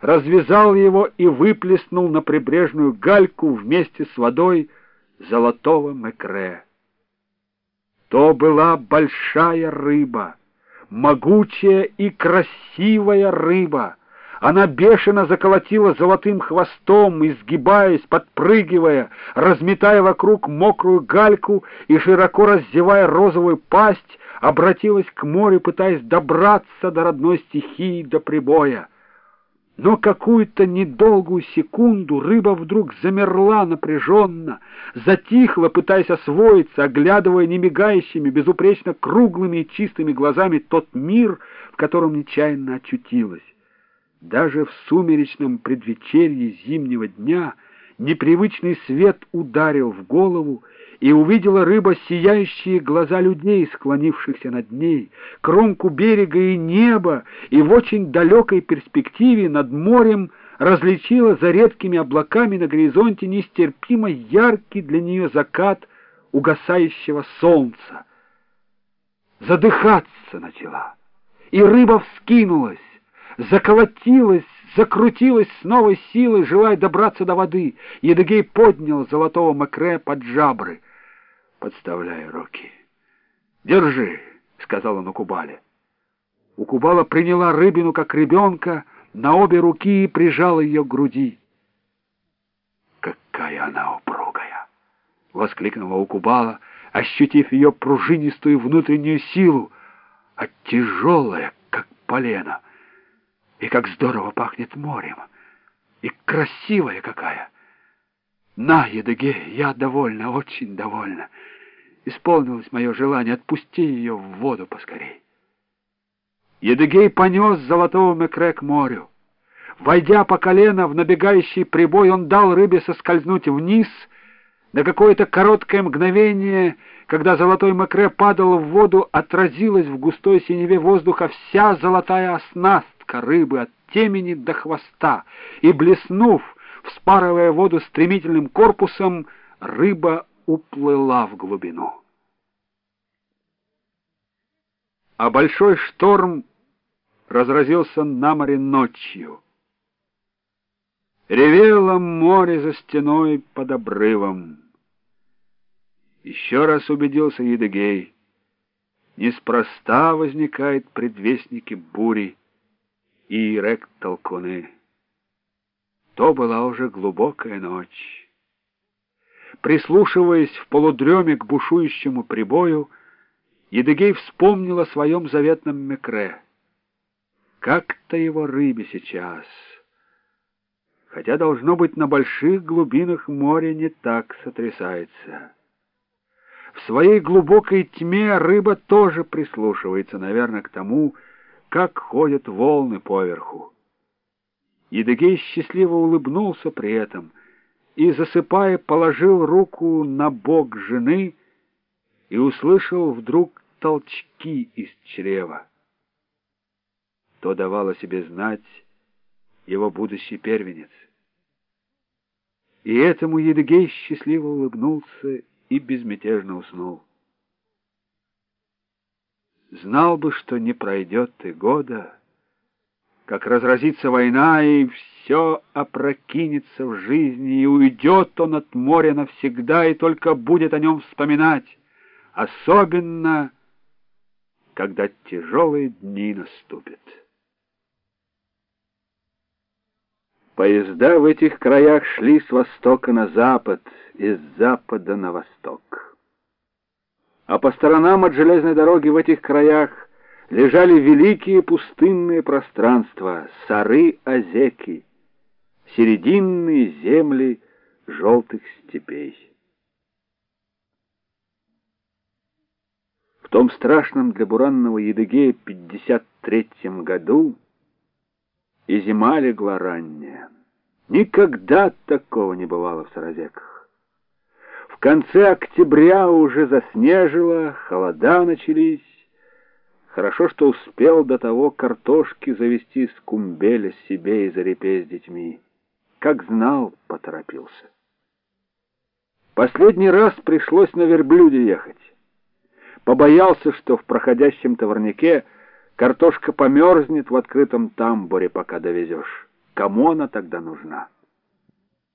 развязал его и выплеснул на прибрежную гальку вместе с водой золотого мекре. То была большая рыба, могучая и красивая рыба. Она бешено заколотила золотым хвостом, изгибаясь, подпрыгивая, разметая вокруг мокрую гальку и, широко раздевая розовую пасть, обратилась к морю, пытаясь добраться до родной стихии, до прибоя. Но какую-то недолгую секунду рыба вдруг замерла напряженно, затихла, пытаясь освоиться, оглядывая немигающими, безупречно круглыми и чистыми глазами тот мир, в котором нечаянно очутилась. Даже в сумеречном предвечерье зимнего дня непривычный свет ударил в голову, и увидела рыба сияющие глаза людей, склонившихся над ней, кромку берега и неба, и в очень далекой перспективе над морем различила за редкими облаками на горизонте нестерпимо яркий для нее закат угасающего солнца. Задыхаться начала, и рыба вскинулась, заколотилась, закрутилась с новой силой, желая добраться до воды. Едыгей поднял золотого макре под жабры, подставляя руки. «Держи», — сказал он Укубале. Укубала приняла рыбину как ребенка, на обе руки и прижала ее к груди. «Какая она упругая!» — воскликнула Укубала, ощутив ее пружинистую внутреннюю силу, а тяжелая, как полено — и как здорово пахнет морем! И красивая какая! На, Едыге, я довольна, очень довольна. Исполнилось мое желание, отпусти ее в воду поскорей. Едыгей понес золотого мекре к морю. Войдя по колено в набегающий прибой, он дал рыбе соскользнуть вниз. На какое-то короткое мгновение, когда золотой мекре падал в воду, отразилась в густой синеве воздуха вся золотая оснастка рыбы от темени до хвоста, и, блеснув, вспарывая воду стремительным корпусом, рыба уплыла в глубину. А большой шторм разразился на море ночью. Ревело море за стеной под обрывом. Еще раз убедился Едыгей. Неспроста возникают предвестники бури и рек-толкуны. То была уже глубокая ночь. Прислушиваясь в полудреме к бушующему прибою, Едыгей вспомнил о своем заветном мекре. Как-то его рыбе сейчас. Хотя, должно быть, на больших глубинах море не так сотрясается. В своей глубокой тьме рыба тоже прислушивается, наверное, к тому, как ходят волны поверху. Едыгей счастливо улыбнулся при этом и, засыпая, положил руку на бок жены и услышал вдруг толчки из чрева. То давало себе знать его будущий первенец. И этому Едыгей счастливо улыбнулся и безмятежно уснул. Знал бы, что не пройдет и года, как разразится война, и все опрокинется в жизни, и уйдет он от моря навсегда, и только будет о нем вспоминать, особенно, когда тяжелые дни наступят. Поезда в этих краях шли с востока на запад и с запада на восток а по сторонам от железной дороги в этих краях лежали великие пустынные пространства, сары-озеки, серединные земли желтых степей. В том страшном для буранного Едыгея 53-м году и зима легла ранняя. Никогда такого не бывало в Саразеках конце октября уже заснежило, холода начались. Хорошо, что успел до того картошки завести с кумбеля себе и зарепе с детьми. Как знал, поторопился. Последний раз пришлось на верблюде ехать. Побоялся, что в проходящем товарнике картошка померзнет в открытом тамбуре, пока довезешь. Кому она тогда нужна?